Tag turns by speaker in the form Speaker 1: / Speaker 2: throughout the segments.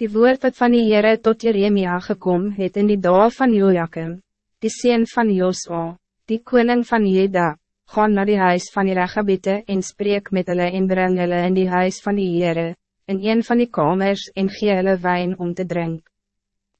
Speaker 1: Die woord wat van die Heere tot Jeremia gekom het in die dag van Joachim, die sien van Josua, die koning van Jeda, gaan naar die huis van die Rechabiete en spreek met hulle en bring hulle in die huis van die Heere, in een van die kamers en gee hulle wijn om te drink.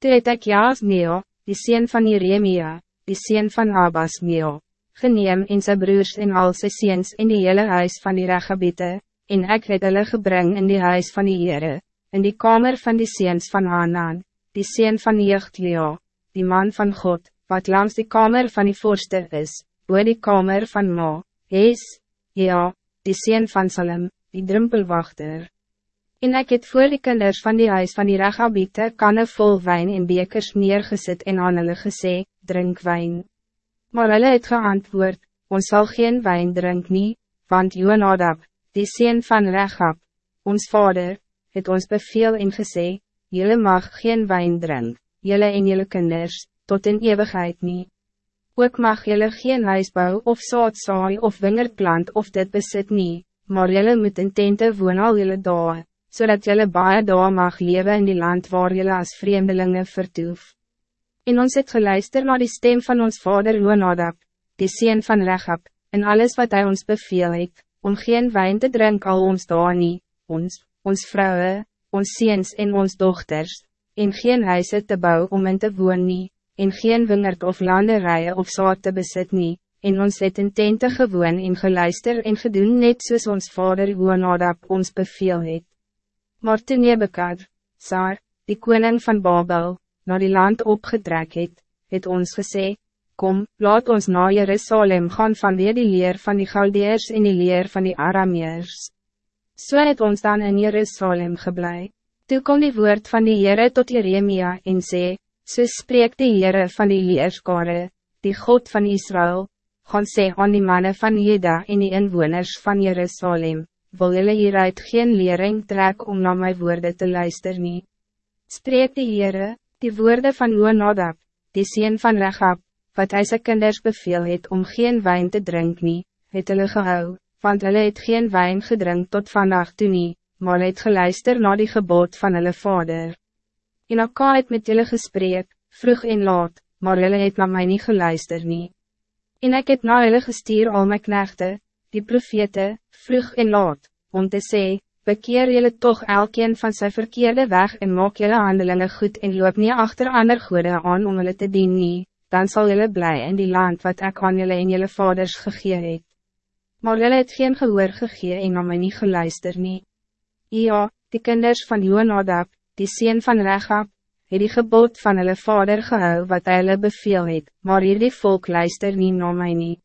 Speaker 1: Toe het ek Jaasmeo, die sien van Jeremia, die sien van Abasmeo, geneem en sy broers en al sy seens in die hele huis van die Rechabiete, en ek het hulle gebring in die huis van die Heere, in die kamer van die seens van Hanan, die seen van Jeugdleo, die man van God, wat langs die kamer van die voorste is, boe die kamer van Ma, Hees, ja, die seen van Salem, die drumpelwachter. En ek het voor die kinders van die huis van die Rechabiete kanne vol wijn en bekers neergesit en aan hulle gesê, drink wijn. Maar hulle het geantwoord, ons zal geen wijn drink nie, want Joonadab, die seen van Rechab, ons vader, het ons beveel en gesê, Jylle mag geen wijn drink, jylle en jylle kinders, tot in eeuwigheid niet. Ook mag jylle geen huisbouw of saadsaai of wingerplant of dit besit niet, maar jylle moet in tente woon al jylle dae, zodat jylle baie dae mag leven in die land waar jylle als vreemdelingen vertoef. En ons het geluister naar die stem van ons vader Loonadab, die sien van Rechab, en alles wat hij ons beveel het, om geen wijn te drinken al ons dae nie, ons, ons vrouwen, ons ziens en ons dochters, en geen huise te bouwen om in te woon nie, en geen wingerd of landerijen of zaad te besit nie, en ons het in tente gewoon en geluister en gedoen net soos ons vader Hoonadab ons beveel het. Maar toen Nebekad, Saar, die koning van Babel, naar die land opgetrek het, het ons gesê, Kom, laat ons naar Jerusalem gaan vanweer die leer van die Galdeers en die leer van die Arameers. So het ons dan in Jerusalem geblei. Toe kom die woord van die Heere tot Jeremia en sê, So spreek die Heere van die Leerskare, die God van Israël, gaan sê aan die mannen van Jeda en die inwoners van Jerusalem, wil julle hieruit geen lering trek om naar mijn woorden te luisteren. nie. Spreek die Heere, die woorden van Joonadab, die sien van Rechab, wat hij zijn kinders beveel het om geen wijn te drinken, het hulle gehou want hulle het geen wijn gedrink tot vannacht toe nie, maar het geluister na die gebod van hulle vader. En Akka het met julle gesprek, vroeg en laat, maar hulle het na my nie geluister nie. En ek het na hulle gestuur al my knechte, die profete, vroeg en laat, om te sê, bekeer julle toch elkeen van zijn verkeerde weg en maak julle handelingen goed en loop niet achter ander goede aan om hulle te dien nie, dan zal julle blij in die land wat ek aan julle en julle vaders gegee het maar hulle het geen gehoor gegee en na my nie geluister nie. Ja, die kinders van Joonadab, die sien van Rechab, het die gebod van hulle vader gehou wat hy hulle beveel het, maar hier die volk luister nie na my nie.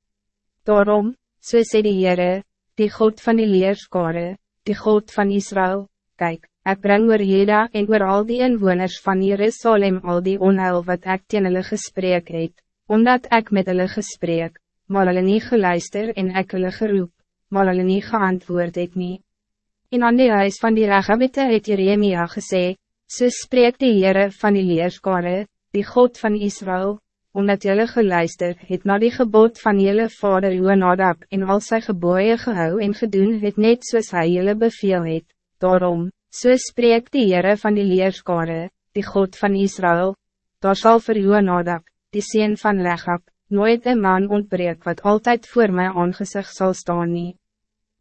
Speaker 1: Daarom, so sê die Heere, die God van die leerskare, die God van Israël, kijk, ik breng oor Jeda en oor al die inwoners van Jerusalem al die onheil wat ek teen hulle gesprek het, omdat ik met hulle gesprek, maar hulle nie geluister en ek hulle geroep, maar hulle nie geantwoord het nie. En aan die huis van die Rechabite het Jeremia gesê, so spreek die Heere van die Leerskare, die God van Israël, omdat jylle geluister het na die gebod van jylle vader Joonadab en al sy geboeie gehou en gedoen het net soos hy jylle beveel het, daarom, so spreek die Heere van die Leerskare, die God van Israël, daar sal vir Joonadab, die sien van Rechab, nooit een man ontbreek wat altijd voor mijn aangezicht zal staan niet.